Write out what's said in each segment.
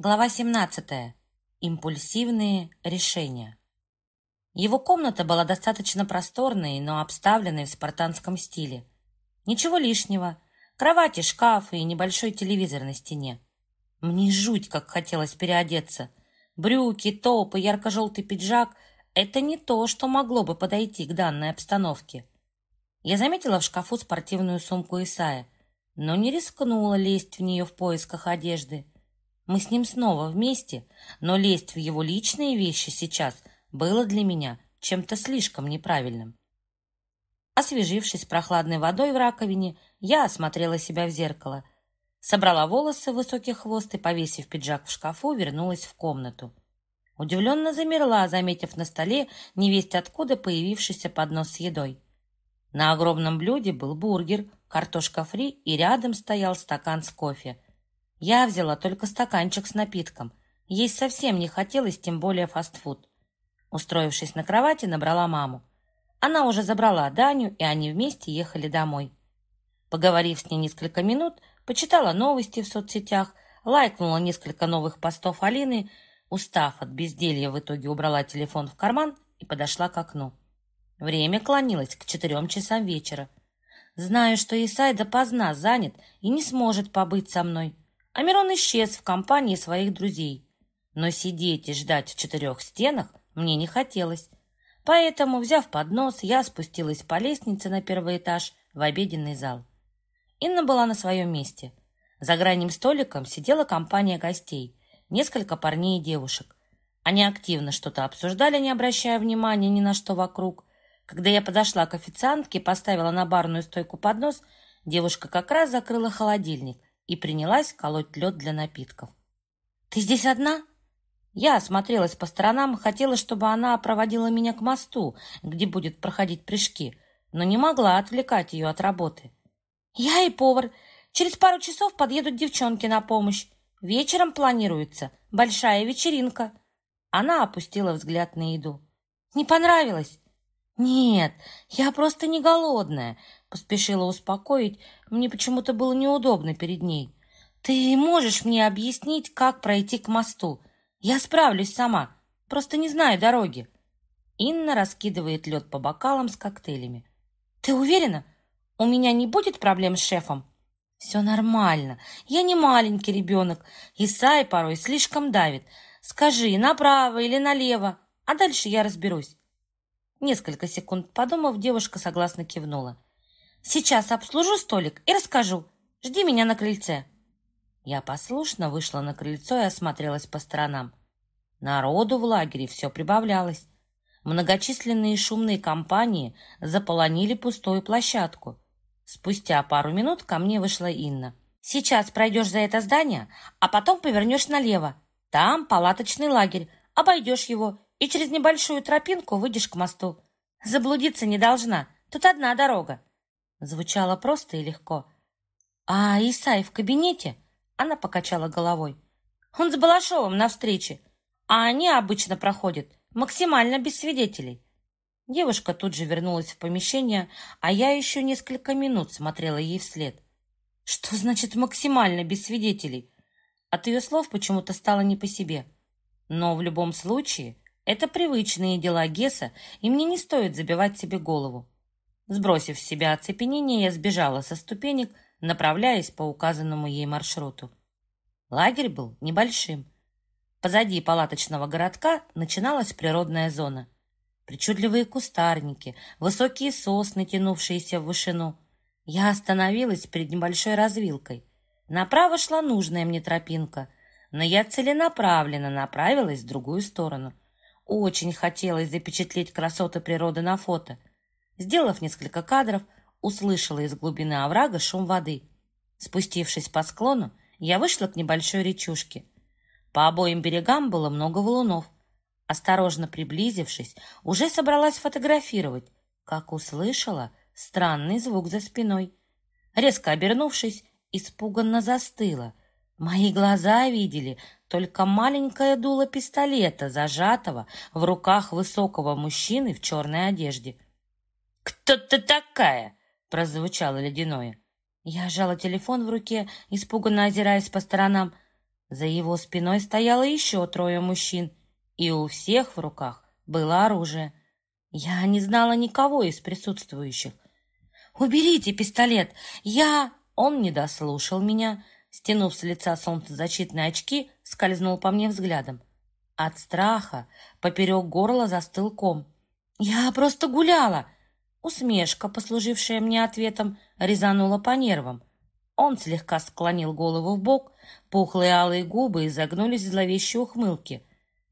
Глава 17. Импульсивные решения. Его комната была достаточно просторной, но обставленной в спартанском стиле. Ничего лишнего. Кровати, шкаф и небольшой телевизор на стене. Мне жуть, как хотелось переодеться. Брюки, топ и ярко-желтый пиджак — это не то, что могло бы подойти к данной обстановке. Я заметила в шкафу спортивную сумку Исая, но не рискнула лезть в нее в поисках одежды. Мы с ним снова вместе, но лезть в его личные вещи сейчас было для меня чем-то слишком неправильным. Освежившись прохладной водой в раковине, я осмотрела себя в зеркало. Собрала волосы в высокий хвост и, повесив пиджак в шкафу, вернулась в комнату. Удивленно замерла, заметив на столе невесть откуда появившийся поднос с едой. На огромном блюде был бургер, картошка фри и рядом стоял стакан с кофе – я взяла только стаканчик с напитком. Есть совсем не хотелось, тем более фастфуд. Устроившись на кровати, набрала маму. Она уже забрала Даню, и они вместе ехали домой. Поговорив с ней несколько минут, почитала новости в соцсетях, лайкнула несколько новых постов Алины, устав от безделья, в итоге убрала телефон в карман и подошла к окну. Время клонилось к четырем часам вечера. Знаю, что Исай допоздна занят и не сможет побыть со мной. Амирон исчез в компании своих друзей. Но сидеть и ждать в четырех стенах мне не хотелось. Поэтому, взяв поднос, я спустилась по лестнице на первый этаж в обеденный зал. Инна была на своем месте. За гранним столиком сидела компания гостей, несколько парней и девушек. Они активно что-то обсуждали, не обращая внимания ни на что вокруг. Когда я подошла к официантке и поставила на барную стойку поднос, девушка как раз закрыла холодильник и принялась колоть лед для напитков. «Ты здесь одна?» Я осмотрелась по сторонам, хотела, чтобы она проводила меня к мосту, где будет проходить прыжки, но не могла отвлекать ее от работы. «Я и повар. Через пару часов подъедут девчонки на помощь. Вечером планируется большая вечеринка». Она опустила взгляд на еду. «Не понравилось?» «Нет, я просто не голодная. Поспешила успокоить. Мне почему-то было неудобно перед ней. «Ты можешь мне объяснить, как пройти к мосту? Я справлюсь сама, просто не знаю дороги». Инна раскидывает лед по бокалам с коктейлями. «Ты уверена? У меня не будет проблем с шефом?» «Все нормально. Я не маленький ребенок. Исай порой слишком давит. Скажи, направо или налево, а дальше я разберусь». Несколько секунд подумав, девушка согласно кивнула. Сейчас обслужу столик и расскажу. Жди меня на крыльце». Я послушно вышла на крыльцо и осмотрелась по сторонам. Народу в лагере все прибавлялось. Многочисленные шумные компании заполонили пустую площадку. Спустя пару минут ко мне вышла Инна. «Сейчас пройдешь за это здание, а потом повернешь налево. Там палаточный лагерь. Обойдешь его и через небольшую тропинку выйдешь к мосту. Заблудиться не должна. Тут одна дорога. Звучало просто и легко. «А Исай в кабинете?» Она покачала головой. «Он с Балашовым на встрече, а они обычно проходят максимально без свидетелей». Девушка тут же вернулась в помещение, а я еще несколько минут смотрела ей вслед. «Что значит максимально без свидетелей?» От ее слов почему-то стало не по себе. Но в любом случае, это привычные дела Геса, и мне не стоит забивать себе голову. Сбросив с себя оцепенение, я сбежала со ступенек, направляясь по указанному ей маршруту. Лагерь был небольшим. Позади палаточного городка начиналась природная зона. Причудливые кустарники, высокие сосны, тянувшиеся в вышину. Я остановилась перед небольшой развилкой. Направо шла нужная мне тропинка, но я целенаправленно направилась в другую сторону. Очень хотелось запечатлеть красоты природы на фото — Сделав несколько кадров, услышала из глубины оврага шум воды. Спустившись по склону, я вышла к небольшой речушке. По обоим берегам было много валунов. Осторожно приблизившись, уже собралась фотографировать, как услышала странный звук за спиной. Резко обернувшись, испуганно застыла. Мои глаза видели только маленькое дуло пистолета, зажатого в руках высокого мужчины в черной одежде. «Кто ты такая?» — прозвучало ледяное. Я сжала телефон в руке, испуганно озираясь по сторонам. За его спиной стояло еще трое мужчин, и у всех в руках было оружие. Я не знала никого из присутствующих. «Уберите пистолет! Я...» Он не дослушал меня, стянув с лица солнцезащитные очки, скользнул по мне взглядом. От страха поперек горла застыл ком. «Я просто гуляла!» Усмешка, послужившая мне ответом, резанула по нервам. Он слегка склонил голову в бок, пухлые алые губы изогнулись в зловещей ухмылке.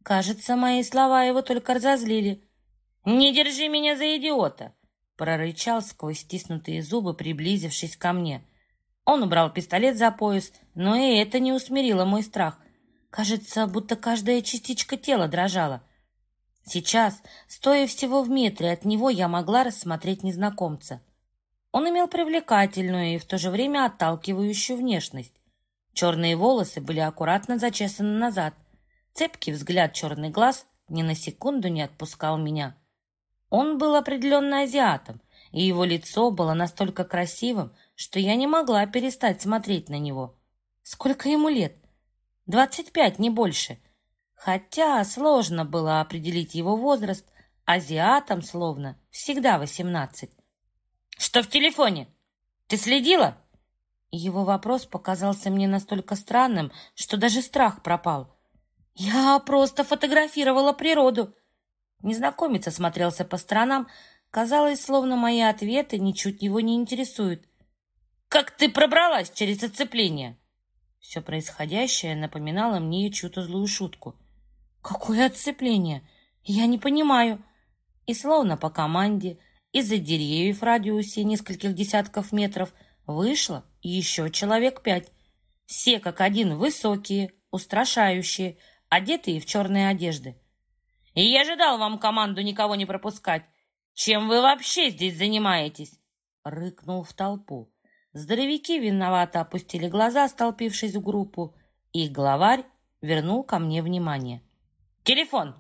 Кажется, мои слова его только разозлили. «Не держи меня за идиота!» прорычал сквозь стиснутые зубы, приблизившись ко мне. Он убрал пистолет за пояс, но и это не усмирило мой страх. Кажется, будто каждая частичка тела дрожала. Сейчас, стоя всего в метре от него, я могла рассмотреть незнакомца. Он имел привлекательную и в то же время отталкивающую внешность. Черные волосы были аккуратно зачесаны назад. Цепкий взгляд черный глаз ни на секунду не отпускал меня. Он был определенно азиатом, и его лицо было настолько красивым, что я не могла перестать смотреть на него. Сколько ему лет? Двадцать пять, не больше. Хотя сложно было определить его возраст, азиатам словно всегда восемнадцать. «Что в телефоне? Ты следила?» Его вопрос показался мне настолько странным, что даже страх пропал. «Я просто фотографировала природу», Незнакомец осмотрелся по сторонам. Казалось, словно мои ответы ничуть его не интересуют. «Как ты пробралась через оцепление?» Все происходящее напоминало мне чью-то злую шутку. «Какое отцепление? Я не понимаю». И словно по команде из-за деревьев в радиусе нескольких десятков метров вышло еще человек пять. Все как один высокие, устрашающие, одетые в черные одежды. И я же вам команду никого не пропускать. Чем вы вообще здесь занимаетесь?» Рыкнул в толпу. Здоровяки виновато опустили глаза, столпившись в группу, и главарь вернул ко мне внимание. «Телефон!»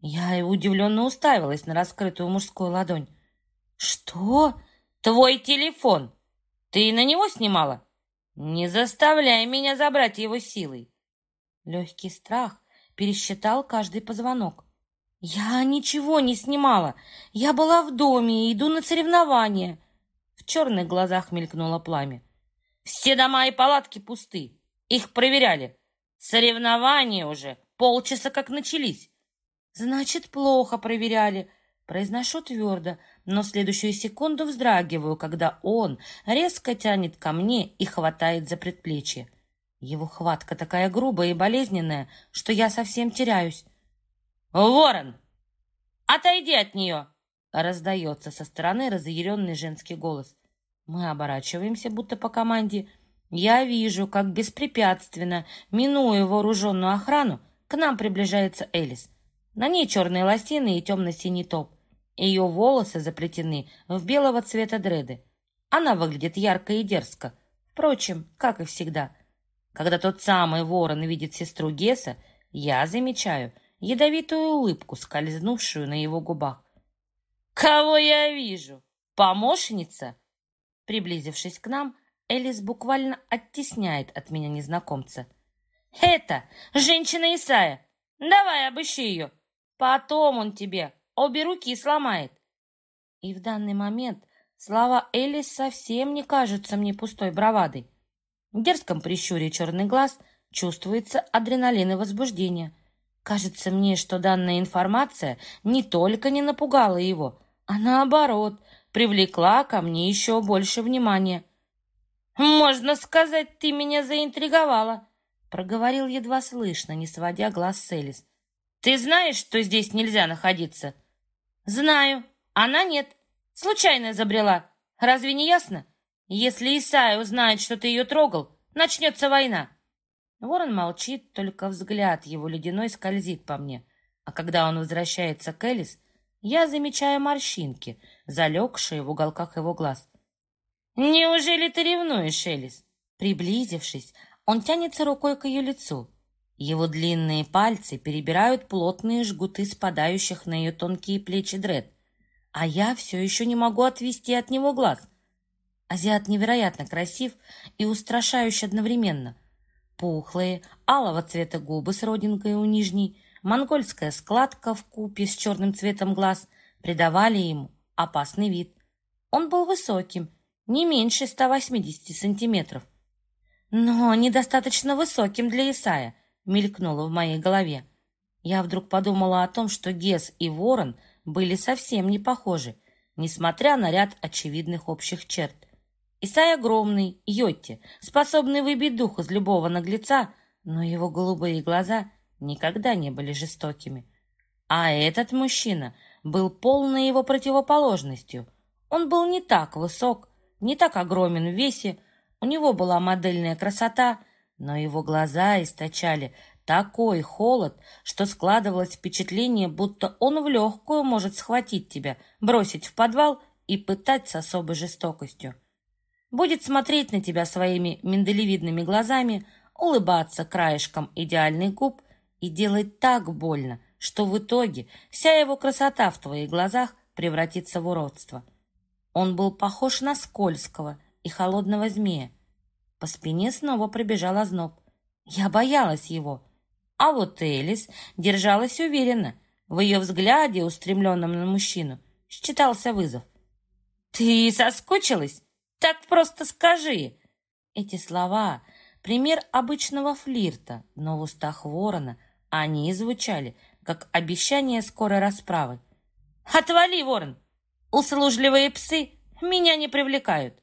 Я удивленно уставилась на раскрытую мужскую ладонь. «Что? Твой телефон? Ты на него снимала? Не заставляй меня забрать его силой!» Легкий страх пересчитал каждый позвонок. «Я ничего не снимала. Я была в доме и иду на соревнования». В черных глазах мелькнуло пламя. «Все дома и палатки пусты. Их проверяли. Соревнования уже полчаса как начались». «Значит, плохо проверяли». Произношу твердо, но следующую секунду вздрагиваю, когда он резко тянет ко мне и хватает за предплечье. Его хватка такая грубая и болезненная, что я совсем теряюсь. «Ворон! Отойди от нее!» Раздается со стороны разъяренный женский голос. Мы оборачиваемся, будто по команде. Я вижу, как беспрепятственно, минуя вооруженную охрану, к нам приближается Элис. На ней черные лосины и темно-синий топ. Ее волосы заплетены в белого цвета дреды. Она выглядит ярко и дерзко. Впрочем, как и всегда. Когда тот самый ворон видит сестру Геса, я замечаю, ядовитую улыбку, скользнувшую на его губах. «Кого я вижу? Помощница?» Приблизившись к нам, Элис буквально оттесняет от меня незнакомца. «Это женщина Исая! Давай обыщи ее! Потом он тебе обе руки сломает!» И в данный момент слова Элис совсем не кажутся мне пустой бравадой. В дерзком прищуре черный глаз чувствуется адреналин и возбуждение – Кажется мне, что данная информация не только не напугала его, а наоборот, привлекла ко мне еще больше внимания. «Можно сказать, ты меня заинтриговала», — проговорил едва слышно, не сводя глаз с Элис. «Ты знаешь, что здесь нельзя находиться?» «Знаю. Она нет. Случайно забрела. Разве не ясно? Если Исайя узнает, что ты ее трогал, начнется война». Ворон молчит, только взгляд его ледяной скользит по мне. А когда он возвращается к Элис, я замечаю морщинки, залегшие в уголках его глаз. «Неужели ты ревнуешь, Элис?» Приблизившись, он тянется рукой к ее лицу. Его длинные пальцы перебирают плотные жгуты спадающих на ее тонкие плечи дред. А я все еще не могу отвести от него глаз. Азиат невероятно красив и устрашающий одновременно. Пухлые, алого цвета губы с родинкой у нижней, монгольская складка в купе с черным цветом глаз придавали ему опасный вид. Он был высоким, не меньше 180 сантиметров. Но недостаточно высоким для Исая, мелькнуло в моей голове. Я вдруг подумала о том, что Гес и Ворон были совсем не похожи, несмотря на ряд очевидных общих черт. Исай огромный, Йотти, способный выбить дух из любого наглеца, но его голубые глаза никогда не были жестокими. А этот мужчина был полной его противоположностью. Он был не так высок, не так огромен в весе, у него была модельная красота, но его глаза источали такой холод, что складывалось впечатление, будто он в легкую может схватить тебя, бросить в подвал и пытать с особой жестокостью будет смотреть на тебя своими миндалевидными глазами, улыбаться краешком идеальных губ и делать так больно, что в итоге вся его красота в твоих глазах превратится в уродство. Он был похож на скользкого и холодного змея. По спине снова пробежал озноб. Я боялась его. А вот Элис держалась уверенно. В ее взгляде, устремленном на мужчину, считался вызов. «Ты соскучилась?» Так просто скажи!» Эти слова — пример обычного флирта, но в устах ворона они звучали, как обещание скорой расправы. «Отвали, ворон! Услужливые псы меня не привлекают!»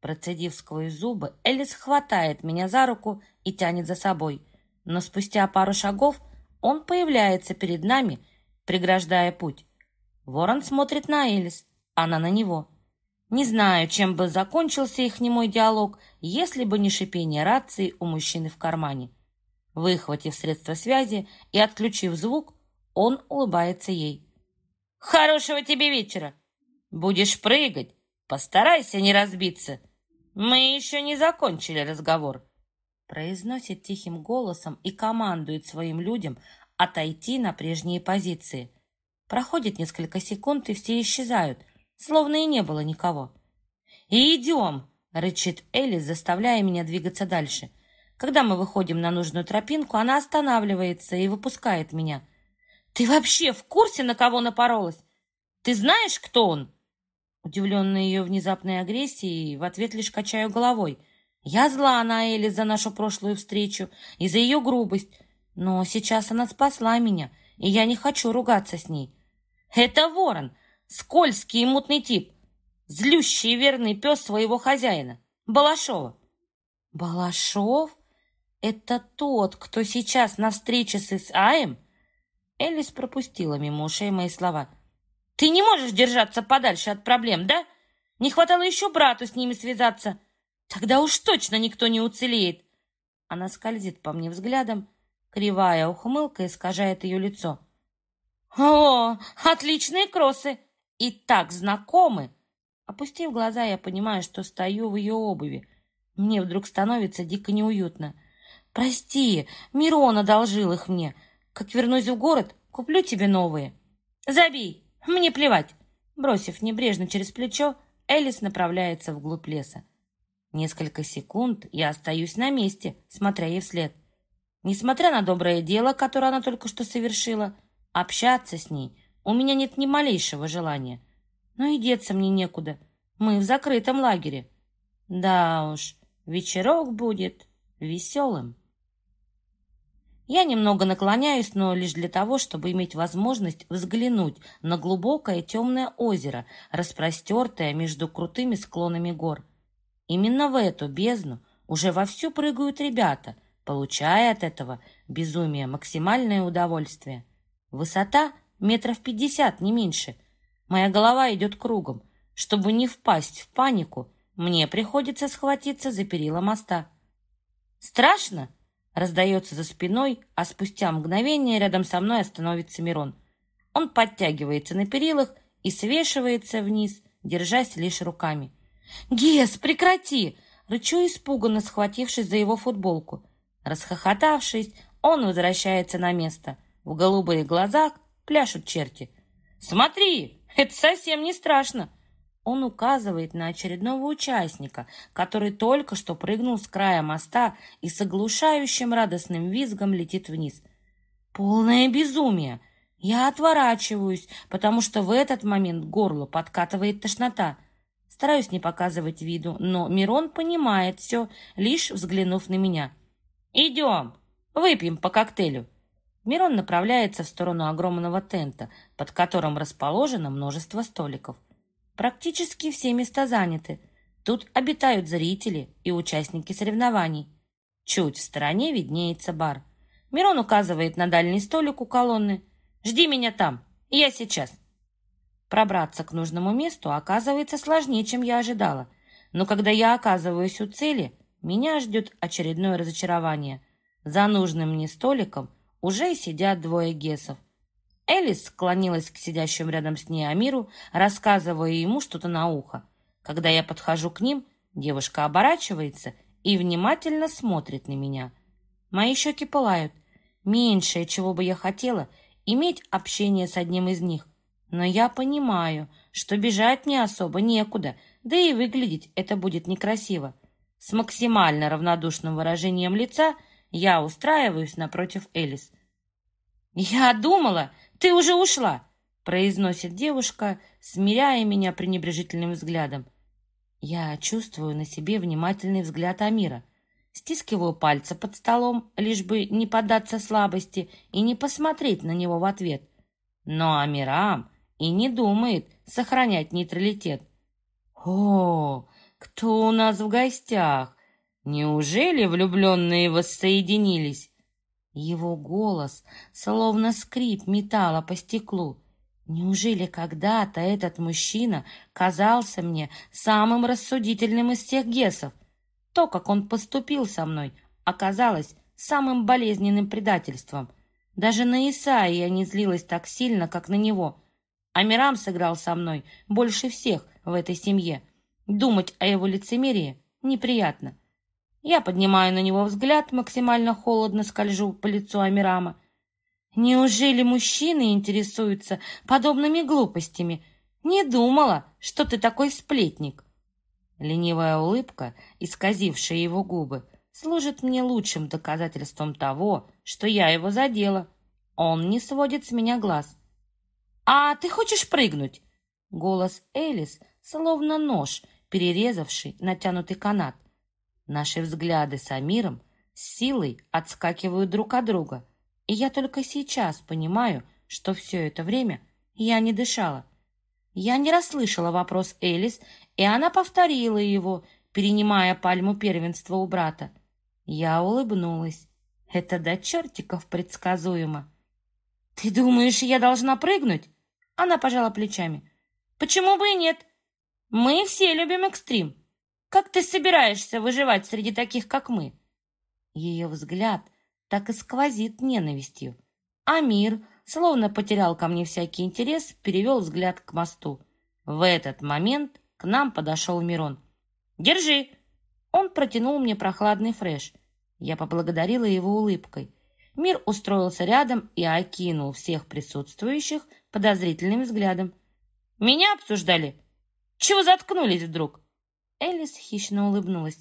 Процедив сквозь зубы, Элис хватает меня за руку и тянет за собой. Но спустя пару шагов он появляется перед нами, преграждая путь. Ворон смотрит на Элис, она на него. Не знаю, чем бы закончился их немой диалог, если бы не шипение рации у мужчины в кармане. Выхватив средство связи и отключив звук, он улыбается ей. «Хорошего тебе вечера! Будешь прыгать, постарайся не разбиться. Мы еще не закончили разговор!» Произносит тихим голосом и командует своим людям отойти на прежние позиции. Проходит несколько секунд, и все исчезают, словно и не было никого. «И идем!» — рычит Элис, заставляя меня двигаться дальше. Когда мы выходим на нужную тропинку, она останавливается и выпускает меня. «Ты вообще в курсе, на кого напоролась? Ты знаешь, кто он?» Удивленная ее внезапной агрессией, в ответ лишь качаю головой. Я зла на Элис за нашу прошлую встречу и за ее грубость, но сейчас она спасла меня, и я не хочу ругаться с ней. «Это ворон!» Скользкий и мутный тип. Злющий и верный пес своего хозяина. Балашова. Балашов? Это тот, кто сейчас на встрече с Исаем? Элис пропустила мимо ушей мои слова. Ты не можешь держаться подальше от проблем, да? Не хватало еще брату с ними связаться. Тогда уж точно никто не уцелеет. Она скользит по мне взглядом. Кривая ухмылка искажает ее лицо. «О, отличные кроссы! и так знакомы. Опустив глаза, я понимаю, что стою в ее обуви. Мне вдруг становится дико неуютно. Прости, Мирон одолжил их мне. Как вернусь в город, куплю тебе новые. Забей, мне плевать. Бросив небрежно через плечо, Элис направляется вглубь леса. Несколько секунд я остаюсь на месте, смотря ей вслед. Несмотря на доброе дело, которое она только что совершила, общаться с ней у меня нет ни малейшего желания. Но и деться мне некуда. Мы в закрытом лагере. Да уж, вечерок будет веселым. Я немного наклоняюсь, но лишь для того, чтобы иметь возможность взглянуть на глубокое темное озеро, распростертое между крутыми склонами гор. Именно в эту бездну уже вовсю прыгают ребята, получая от этого безумия максимальное удовольствие. Высота метров пятьдесят, не меньше. Моя голова идет кругом. Чтобы не впасть в панику, мне приходится схватиться за перила моста. «Страшно?» — раздается за спиной, а спустя мгновение рядом со мной остановится Мирон. Он подтягивается на перилах и свешивается вниз, держась лишь руками. «Гес, прекрати!» — рычу испуганно, схватившись за его футболку. Расхохотавшись, он возвращается на место. В голубых глазах пляшут черти. «Смотри, это совсем не страшно!» Он указывает на очередного участника, который только что прыгнул с края моста и с оглушающим радостным визгом летит вниз. Полное безумие! Я отворачиваюсь, потому что в этот момент горло подкатывает тошнота. Стараюсь не показывать виду, но Мирон понимает все, лишь взглянув на меня. «Идем, выпьем по коктейлю». Мирон направляется в сторону огромного тента, под которым расположено множество столиков. Практически все места заняты. Тут обитают зрители и участники соревнований. Чуть в стороне виднеется бар. Мирон указывает на дальний столик у колонны. «Жди меня там, я сейчас». Пробраться к нужному месту оказывается сложнее, чем я ожидала. Но когда я оказываюсь у цели, меня ждет очередное разочарование. За нужным мне столиком уже сидят двое гесов. Элис склонилась к сидящему рядом с ней Амиру, рассказывая ему что-то на ухо. Когда я подхожу к ним, девушка оборачивается и внимательно смотрит на меня. Мои щеки пылают. Меньшее, чего бы я хотела, иметь общение с одним из них. Но я понимаю, что бежать мне особо некуда, да и выглядеть это будет некрасиво. С максимально равнодушным выражением лица я устраиваюсь напротив Элис. «Я думала, ты уже ушла!» произносит девушка, смиряя меня пренебрежительным взглядом. Я чувствую на себе внимательный взгляд Амира. Стискиваю пальцы под столом, лишь бы не поддаться слабости и не посмотреть на него в ответ. Но Амирам и не думает сохранять нейтралитет. «О, кто у нас в гостях? Неужели влюбленные воссоединились?» Его голос, словно скрип металла по стеклу. Неужели когда-то этот мужчина казался мне самым рассудительным из всех гесов? То, как он поступил со мной, оказалось самым болезненным предательством. Даже на Исаия я не злилась так сильно, как на него. Амирам сыграл со мной больше всех в этой семье. Думать о его лицемерии неприятно. Я поднимаю на него взгляд, максимально холодно скольжу по лицу Амирама. Неужели мужчины интересуются подобными глупостями? Не думала, что ты такой сплетник. Ленивая улыбка, исказившая его губы, служит мне лучшим доказательством того, что я его задела. Он не сводит с меня глаз. «А ты хочешь прыгнуть?» Голос Элис, словно нож, перерезавший натянутый канат. Наши взгляды с Амиром с силой отскакивают друг от друга, и я только сейчас понимаю, что все это время я не дышала. Я не расслышала вопрос Элис, и она повторила его, перенимая пальму первенства у брата. Я улыбнулась. Это до чертиков предсказуемо. «Ты думаешь, я должна прыгнуть?» Она пожала плечами. «Почему бы и нет? Мы все любим экстрим. Как ты собираешься выживать среди таких, как мы?» Ее взгляд так и сквозит ненавистью. Амир, словно потерял ко мне всякий интерес, перевел взгляд к мосту. В этот момент к нам подошел Мирон. «Держи!» Он протянул мне прохладный фреш. Я поблагодарила его улыбкой. Мир устроился рядом и окинул всех присутствующих подозрительным взглядом. «Меня обсуждали? Чего заткнулись вдруг?» Элис хищно улыбнулась.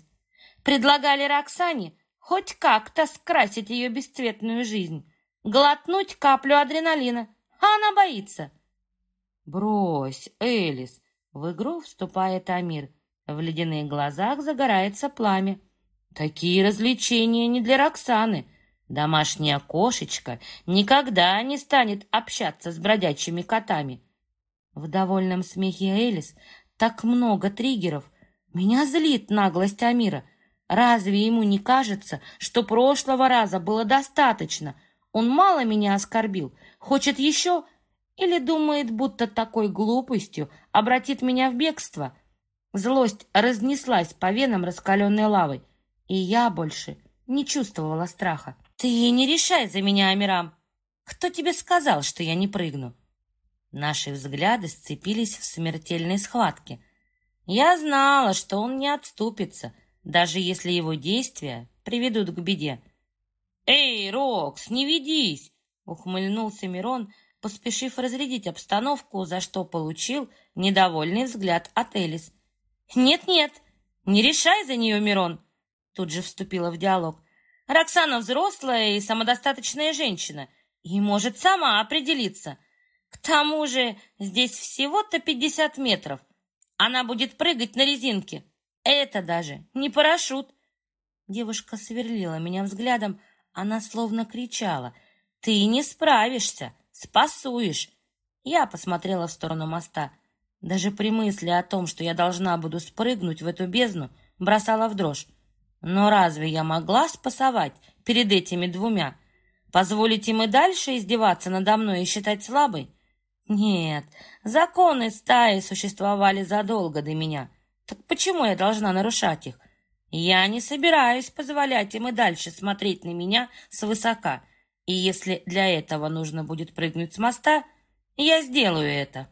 «Предлагали Роксане хоть как-то скрасить ее бесцветную жизнь, глотнуть каплю адреналина, а она боится». «Брось, Элис!» В игру вступает Амир. В ледяных глазах загорается пламя. «Такие развлечения не для Роксаны!» Домашняя кошечка никогда не станет общаться с бродячими котами. В довольном смехе Элис так много триггеров, меня злит наглость Амира. Разве ему не кажется, что прошлого раза было достаточно? Он мало меня оскорбил, хочет еще? Или думает, будто такой глупостью обратит меня в бегство? Злость разнеслась по венам раскаленной лавой, и я больше не чувствовала страха. «Ты не решай за меня, Амирам! Кто тебе сказал, что я не прыгну?» Наши взгляды сцепились в смертельной схватке. Я знала, что он не отступится, даже если его действия приведут к беде. «Эй, Рокс, не ведись!» — ухмыльнулся Мирон, поспешив разрядить обстановку, за что получил недовольный взгляд от Элис. «Нет-нет, не решай за нее, Мирон!» Тут же вступила в диалог. «Роксана взрослая и самодостаточная женщина, и может сама определиться. К тому же здесь всего-то пятьдесят метров. Она будет прыгать на резинке. Это даже не парашют!» Девушка сверлила меня взглядом, она словно кричала. «Ты не справишься! Спасуешь!» Я посмотрела в сторону моста. Даже при мысли о том, что я должна буду спрыгнуть в эту бездну, бросала в дрожь. Но разве я могла спасовать перед этими двумя? Позволить им и дальше издеваться надо мной и считать слабой? Нет, законы стаи существовали задолго до меня. Так почему я должна нарушать их? Я не собираюсь позволять им и дальше смотреть на меня свысока. И если для этого нужно будет прыгнуть с моста, я сделаю это.